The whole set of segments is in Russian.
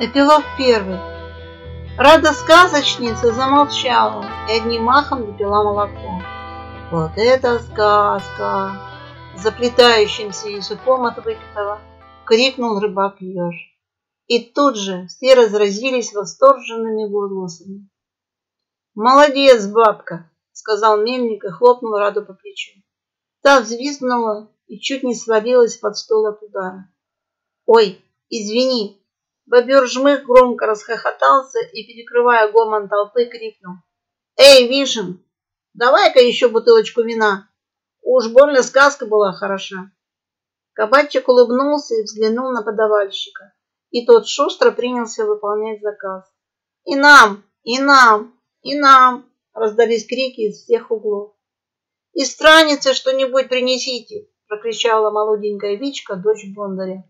Эпилог первый. Рада-сказочница замолчала и одним махом допила молоко. Вот это сказка! Заплетающимся языком от выпитого крикнул рыбак еж. И тут же все разразились восторженными возгласами. «Молодец, бабка!» — сказал мельник и хлопнул Раду по плечу. Та взвизгнула и чуть не свалилась под стол от удара. «Ой, извини!» Бобер жмых громко расхохотался и, перекрывая гомон толпы, крикнул. «Эй, Вишен, давай-ка еще бутылочку вина. Уж больно сказка была хороша». Кабачик улыбнулся и взглянул на подавальщика, и тот шустро принялся выполнять заказ. «И нам! И нам! И нам!» раздались крики из всех углов. «И страницы что-нибудь принесите!» прокричала молоденькая Вичка, дочь Бондаря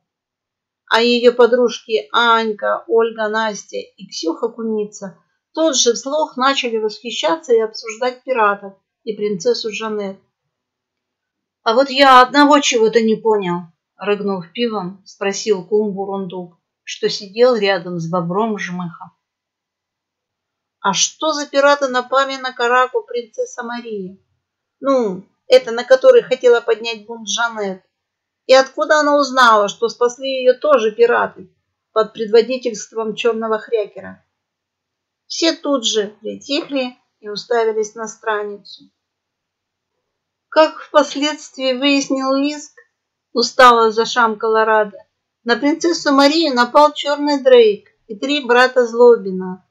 а ее подружки Анька, Ольга, Настя и Ксюха Куница тот же вслух начали восхищаться и обсуждать пиратов и принцессу Жанет. «А вот я одного чего-то не понял», — рыгнув пивом, спросил кум Бурундук, что сидел рядом с бобром Жмыхом. «А что за пираты напали на караку принцесса Мария? Ну, это на которой хотела поднять бунт Жанет. И откуда она узнала, что спасли ее тоже пираты под предводительством черного хрякера? Все тут же притихли и уставились на страницу. Как впоследствии выяснил Лиск, устало зашамкала Рада, на принцессу Марию напал черный Дрейк и три брата Злобина.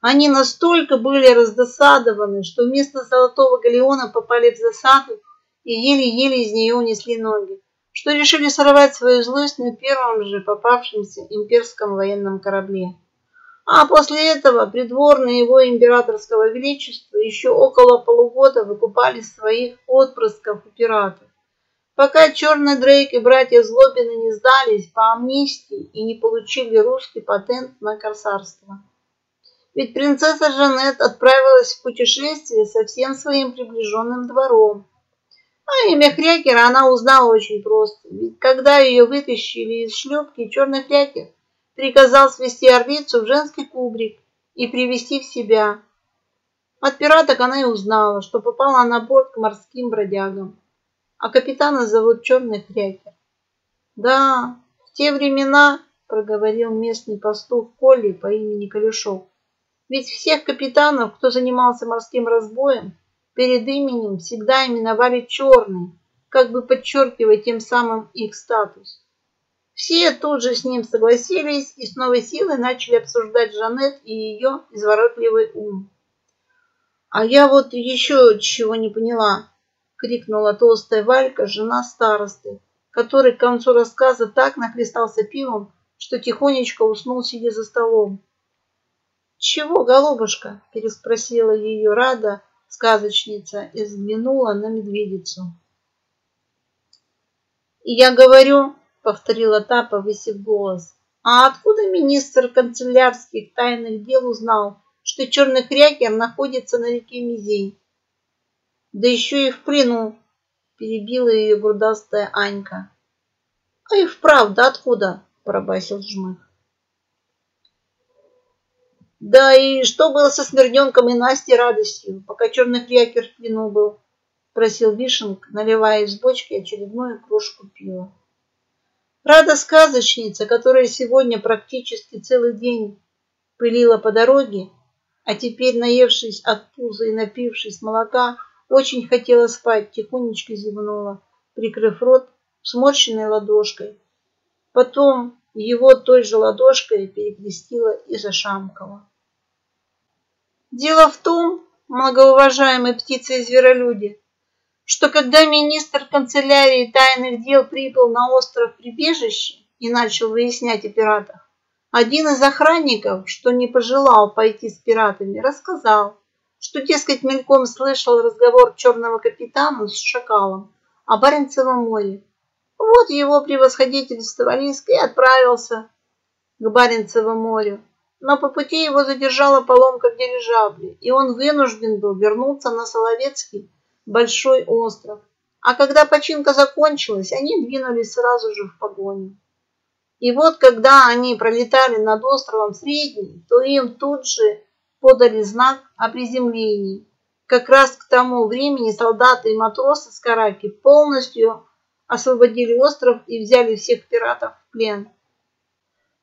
Они настолько были раздосадованы, что вместо золотого галеона попали в засаду и еле-еле из нее унесли ноги что решили сорвать свою злость на первом же попавшемся имперском военном корабле. А после этого придворные его императорского величества еще около полугода выкупали своих отпрысков у пиратов. Пока Черный Дрейк и братья Злобины не сдались по амнистии и не получили русский патент на корсарство. Ведь принцесса Жанет отправилась в путешествие со всем своим приближенным двором, а имя Хрякера она узнала очень просто. Ведь когда ее вытащили из шлюпки, черный Хрякер приказал свести орлицу в женский кубрик и привести в себя. От пираток она и узнала, что попала на борт к морским бродягам. А капитана зовут Черный Хрякер. Да, в те времена, проговорил местный пастух Колли по имени Колешов, ведь всех капитанов, кто занимался морским разбоем, перед именем всегда именовали черный, как бы подчеркивая тем самым их статус. Все тут же с ним согласились и с новой силой начали обсуждать Жанет и ее изворотливый ум. «А я вот еще чего не поняла!» — крикнула толстая Валька, жена старосты, который к концу рассказа так нахлестался пивом, что тихонечко уснул, сидя за столом. «Чего, голубушка?» – переспросила ее Рада, сказочница и взглянула на медведицу. «И я говорю», — повторила та, повысив голос, «а откуда министр канцелярских тайных дел узнал, что черный хрякер находится на реке Мизей?» «Да еще и в плену», — перебила ее грудастая Анька. «А и вправду откуда?» — пробасил жмых. Да и что было со Смирненком и Настей радостью, пока черный крякер в плену был? Просил Вишенк, наливая из бочки очередную кружку пива. Рада сказочница, которая сегодня практически целый день пылила по дороге, а теперь, наевшись от пуза и напившись молока, очень хотела спать, тихонечко зевнула, прикрыв рот сморщенной ладошкой. Потом его той же ладошкой перекрестила и зашамкала. Дело в том, многоуважаемые птицы и зверолюди, что когда министр канцелярии тайных дел прибыл на остров прибежище и начал выяснять о пиратах, один из охранников, что не пожелал пойти с пиратами, рассказал, что, дескать, мельком слышал разговор черного капитана с шакалом о Баренцевом море. Вот его превосходительство Лиск и отправился к Баренцевому морю но по пути его задержала поломка в дирижабле, и он вынужден был вернуться на Соловецкий большой остров. А когда починка закончилась, они двинулись сразу же в погоню. И вот когда они пролетали над островом Средний, то им тут же подали знак о приземлении. Как раз к тому времени солдаты и матросы с Караки полностью освободили остров и взяли всех пиратов в плен.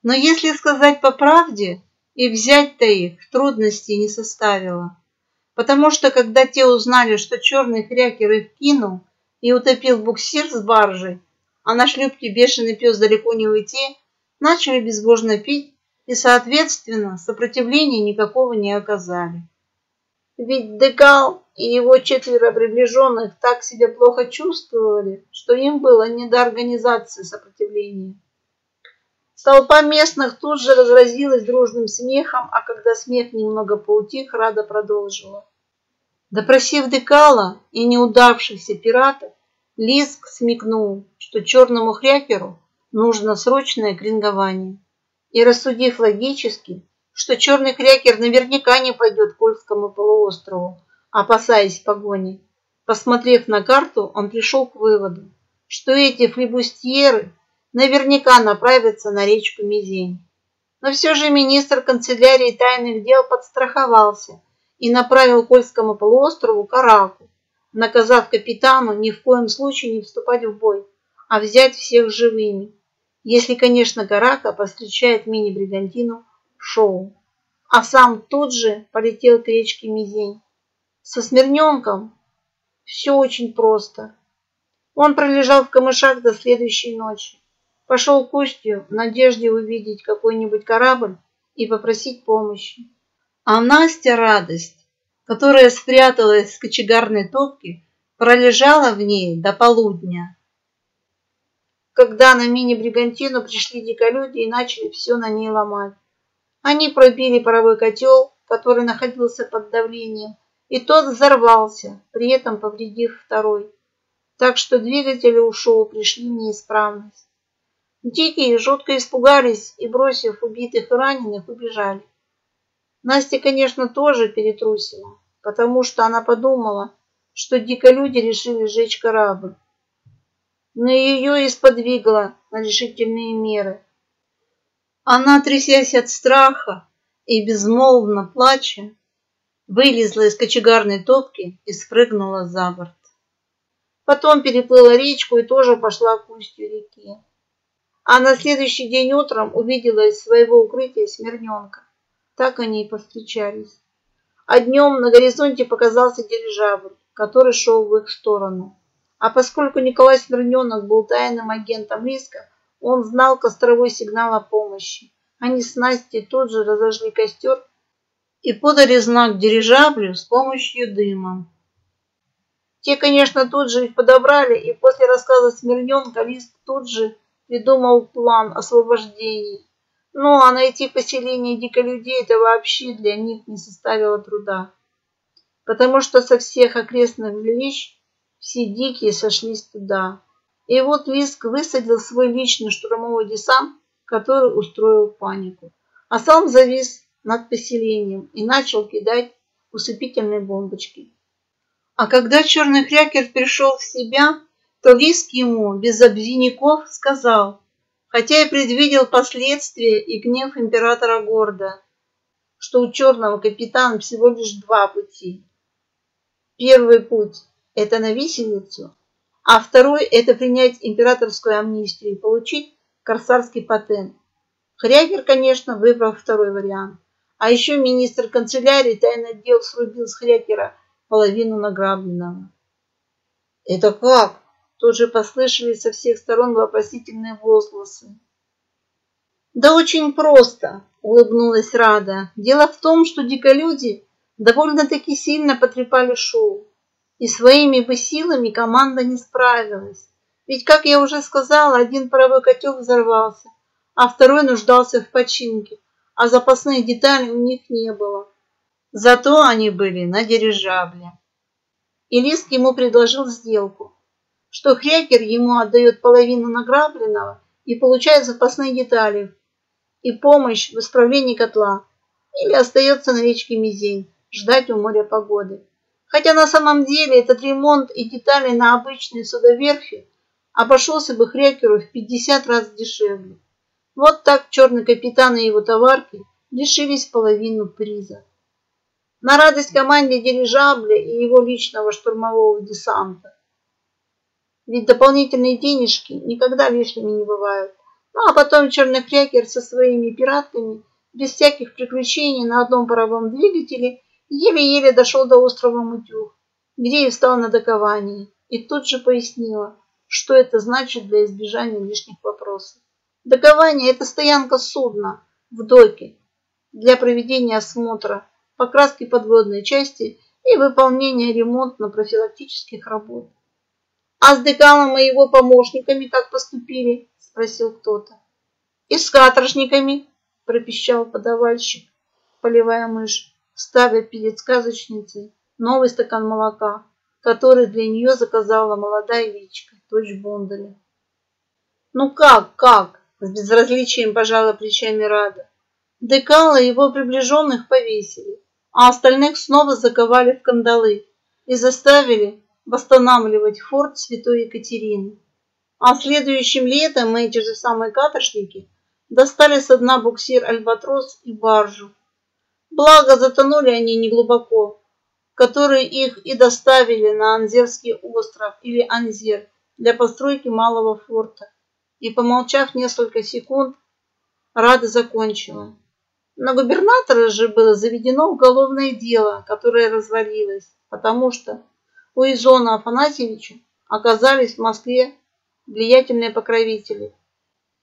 Но если сказать по правде, и взять-то их трудностей не составило. Потому что когда те узнали, что черный крякер их кинул и утопил буксир с баржей, а на шлюпке бешеный пес далеко не уйти, начали безбожно пить и, соответственно, сопротивления никакого не оказали. Ведь Декал и его четверо приближенных так себя плохо чувствовали, что им было не до организации сопротивления. Толпа местных тут же разразилась дружным смехом, а когда смех немного поутих, Рада продолжила. Допросив Декала и неудавшихся пиратов, Лиск смекнул, что черному хряперу нужно срочное крингование. И рассудив логически, что черный крякер наверняка не пойдет к Кольскому полуострову, опасаясь погони. Посмотрев на карту, он пришел к выводу, что эти флебустьеры наверняка направятся на речку Мизень. Но все же министр канцелярии тайных дел подстраховался и направил Кольскому полуострову Караку, наказав капитану ни в коем случае не вступать в бой, а взять всех живыми, если, конечно, Карака повстречает мини-бригантину Шоу. А сам тут же полетел к речке Мизень. Со Смирненком все очень просто. Он пролежал в камышах до следующей ночи. Пошел к устью в надежде увидеть какой-нибудь корабль и попросить помощи. А Настя радость, которая спряталась в кочегарной топке, пролежала в ней до полудня. Когда на мини-бригантину пришли диколюди и начали все на ней ломать. Они пробили паровой котел, который находился под давлением, и тот взорвался, при этом повредив второй. Так что двигатели у шоу пришли в неисправность. Дикие жутко испугались и, бросив убитых и раненых, убежали. Настя, конечно, тоже перетрусила, потому что она подумала, что диколюди решили сжечь корабль. Но ее и сподвигло на решительные меры. Она, трясясь от страха и безмолвно плача, вылезла из кочегарной топки и спрыгнула за борт. Потом переплыла речку и тоже пошла к устью реки. А на следующий день утром увидела из своего укрытия Смирненка. Так они и повстречались. А днем на горизонте показался дирижабль, который шел в их сторону. А поскольку Николай Смирненок был тайным агентом Риска, он знал костровой сигнал о помощи. Они с Настей тут же разожгли костер и подали знак дирижаблю с помощью дыма. Те, конечно, тут же их подобрали, и после рассказа Смирненка Лист тут же придумал план освобождения. Ну, а найти поселение диколюдей это вообще для них не составило труда. Потому что со всех окрестных жилищ все дикие сошлись туда. И вот Виск высадил свой личный штурмовой десант, который устроил панику. А сам завис над поселением и начал кидать усыпительные бомбочки. А когда черный крякер пришел в себя, то Лиск ему без обвиняков сказал, хотя и предвидел последствия и гнев императора Горда, что у черного капитана всего лишь два пути. Первый путь – это на виселицу, а второй – это принять императорскую амнистию и получить корсарский патент. Хрягер, конечно, выбрал второй вариант. А еще министр канцелярии тайный отдел срубил с Хрякера половину награбленного. «Это как?» Тут же послышались со всех сторон вопросительные возгласы. Да очень просто, улыбнулась Рада. Дело в том, что диколюди довольно-таки сильно потрепали шоу. И своими бы силами команда не справилась. Ведь, как я уже сказала, один паровой котел взорвался, а второй нуждался в починке, а запасных деталей у них не было. Зато они были на дирижабле. И Лиск ему предложил сделку что Хрякер ему отдает половину награбленного и получает запасные детали и помощь в исправлении котла или остается на речке Мизень ждать у моря погоды. Хотя на самом деле этот ремонт и детали на обычной судоверфи обошелся бы Хрякеру в 50 раз дешевле. Вот так черный капитан и его товарки лишились половину приза. На радость команде дирижабля и его личного штурмового десанта. Ведь дополнительные денежки никогда лишними не бывают. Ну а потом черный крякер со своими пиратками без всяких приключений на одном паровом двигателе еле-еле дошел до острова Мутюх, где и встал на доковании. И тут же пояснила, что это значит для избежания лишних вопросов. Докование – это стоянка судна в доке для проведения осмотра, покраски подводной части и выполнения ремонтно-профилактических работ. А с деканом и его помощниками как поступили? Спросил кто-то. И с каторжниками, пропищал подавальщик, поливая мышь, ставя перед сказочницей новый стакан молока, который для нее заказала молодая Вичка, дочь Бондаря. Ну как, как? С безразличием пожала плечами Рада. Декала и его приближенных повесили, а остальных снова заковали в кандалы и заставили восстанавливать форт Святой Екатерины. А следующим летом эти же самые каторжники достали со дна буксир Альбатрос и баржу. Благо затонули они неглубоко, которые их и доставили на Анзерский остров или Анзер для постройки малого форта. И, помолчав несколько секунд, Рада закончила. На губернатора же было заведено уголовное дело, которое развалилось, потому что у Изона Афанасьевича оказались в Москве влиятельные покровители,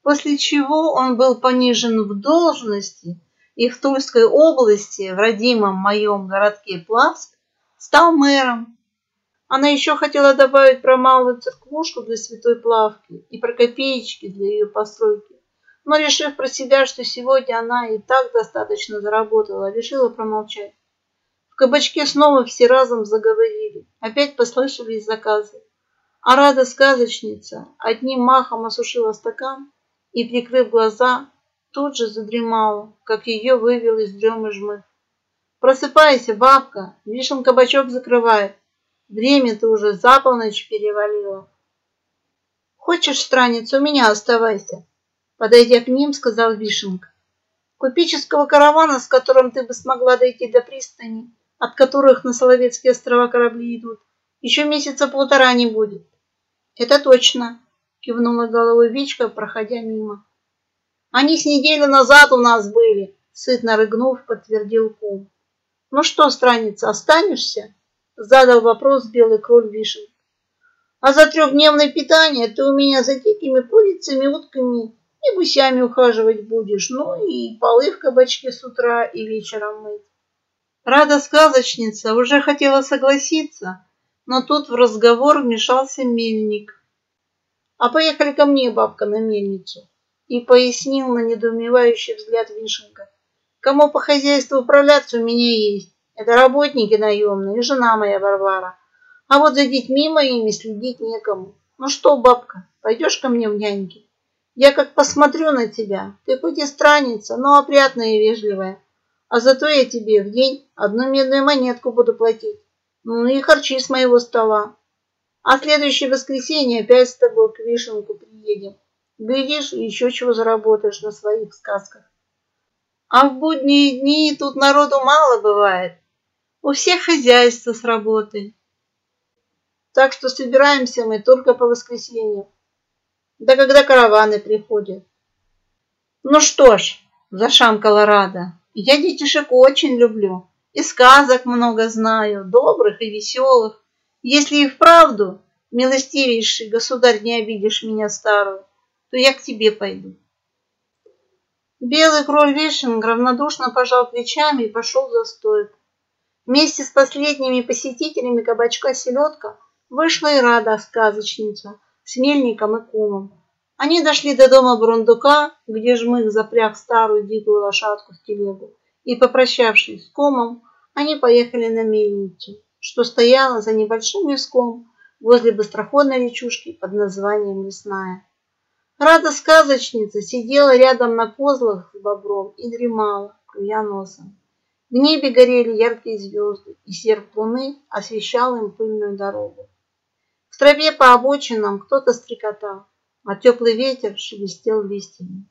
после чего он был понижен в должности и в Тульской области, в родимом моем городке Плавск, стал мэром. Она еще хотела добавить про малую церквушку для святой Плавки и про копеечки для ее постройки, но, решив про себя, что сегодня она и так достаточно заработала, решила промолчать. В кабачке снова все разом заговорили. Опять послышались заказы. А рада сказочница одним махом осушила стакан и, прикрыв глаза, тут же задремала, как ее вывел из дремы жмых. «Просыпайся, бабка, Вишен кабачок закрывает. Время-то уже за полночь перевалило». «Хочешь, странница, у меня оставайся?» Подойдя к ним, сказал Вишенка. «Купеческого каравана, с которым ты бы смогла дойти до пристани, от которых на Соловецкие острова корабли идут, еще месяца полтора не будет. Это точно, кивнула головой Вичка, проходя мимо. Они с неделю назад у нас были, сытно рыгнув, подтвердил кум. Ну что, странница, останешься? Задал вопрос белый кроль Вишен. А за трехдневное питание ты у меня за дикими курицами, утками и гусями ухаживать будешь, ну и полы в кабачке с утра и вечером мыть. Рада сказочница уже хотела согласиться, но тут в разговор вмешался мельник. «А поехали ко мне, бабка, на мельницу!» И пояснил на недоумевающий взгляд Вишенка. «Кому по хозяйству управляться у меня есть. Это работники наемные и жена моя Варвара. А вот за детьми моими следить некому. Ну что, бабка, пойдешь ко мне в няньки? Я как посмотрю на тебя, ты хоть и странница, но опрятная и вежливая. А зато я тебе в день одну медную монетку буду платить. Ну и харчи с моего стола. А следующее воскресенье опять с тобой к Вишенку приедем. Глядишь, еще чего заработаешь на своих сказках. А в будние дни тут народу мало бывает. У всех хозяйство с работы. Так что собираемся мы только по воскресеньям. Да когда караваны приходят. Ну что ж, зашамкала Рада. Я детишек очень люблю. И сказок много знаю, добрых и веселых. Если и вправду, милостивейший государь, не обидишь меня старую, то я к тебе пойду. Белый кроль Вишенг равнодушно пожал плечами и пошел за стойку. Вместе с последними посетителями кабачка «Селедка» вышла и рада сказочница с мельником и кумом. Они дошли до дома Бурундука, где жмых запряг старую дикую лошадку в телегу, и, попрощавшись с комом, они поехали на мельницу, что стояла за небольшим леском возле быстроходной речушки под названием Лесная. Рада сказочница сидела рядом на козлах с бобром и дремала, клюя носом. В небе горели яркие звезды, и серп луны освещал им пыльную дорогу. В траве по обочинам кто-то стрекотал а теплый ветер шелестел листьями.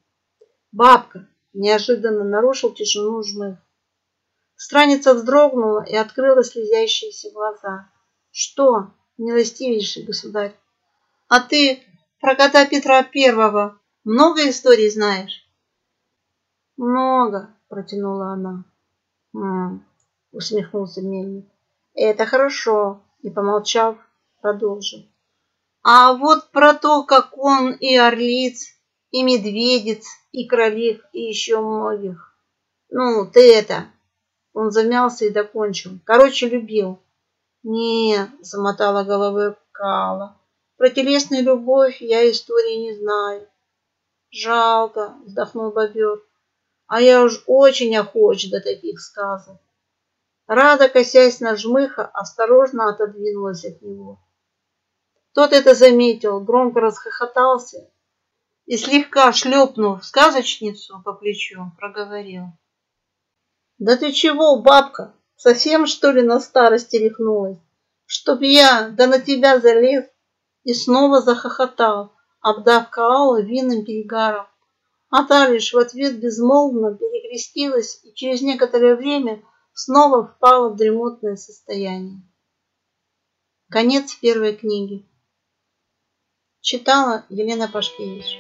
Бабка неожиданно нарушил тишину жмых. Страница вздрогнула и открыла слезящиеся глаза. Что, милостивейший государь, а ты про кота Петра Первого много историй знаешь? Много, протянула она. М-м, усмехнулся мельник. Это хорошо, и помолчав, продолжил. А вот про то, как он и орлиц, и медведец, и кролик, и еще многих. Ну, ты это... Он замялся и докончил. Короче, любил. Не, замотала головой Кала. Про телесную любовь я истории не знаю. Жалко, вздохнул бобер. А я уж очень охоч до таких сказок. Рада, косясь на жмыха, осторожно отодвинулась от него. Тот это заметил, громко расхохотался и, слегка шлепнув сказочницу по плечу, проговорил. «Да ты чего, бабка, совсем, что ли, на старости рехнулась? Чтоб я, да на тебя залез!» И снова захохотал, обдав Каала винным перегаром. А та лишь в ответ безмолвно перекрестилась и через некоторое время снова впала в дремотное состояние. Конец первой книги. Читала Елена Пашкевич.